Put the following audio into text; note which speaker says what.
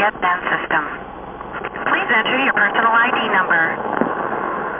Speaker 1: the S-band system. Please enter your personal ID.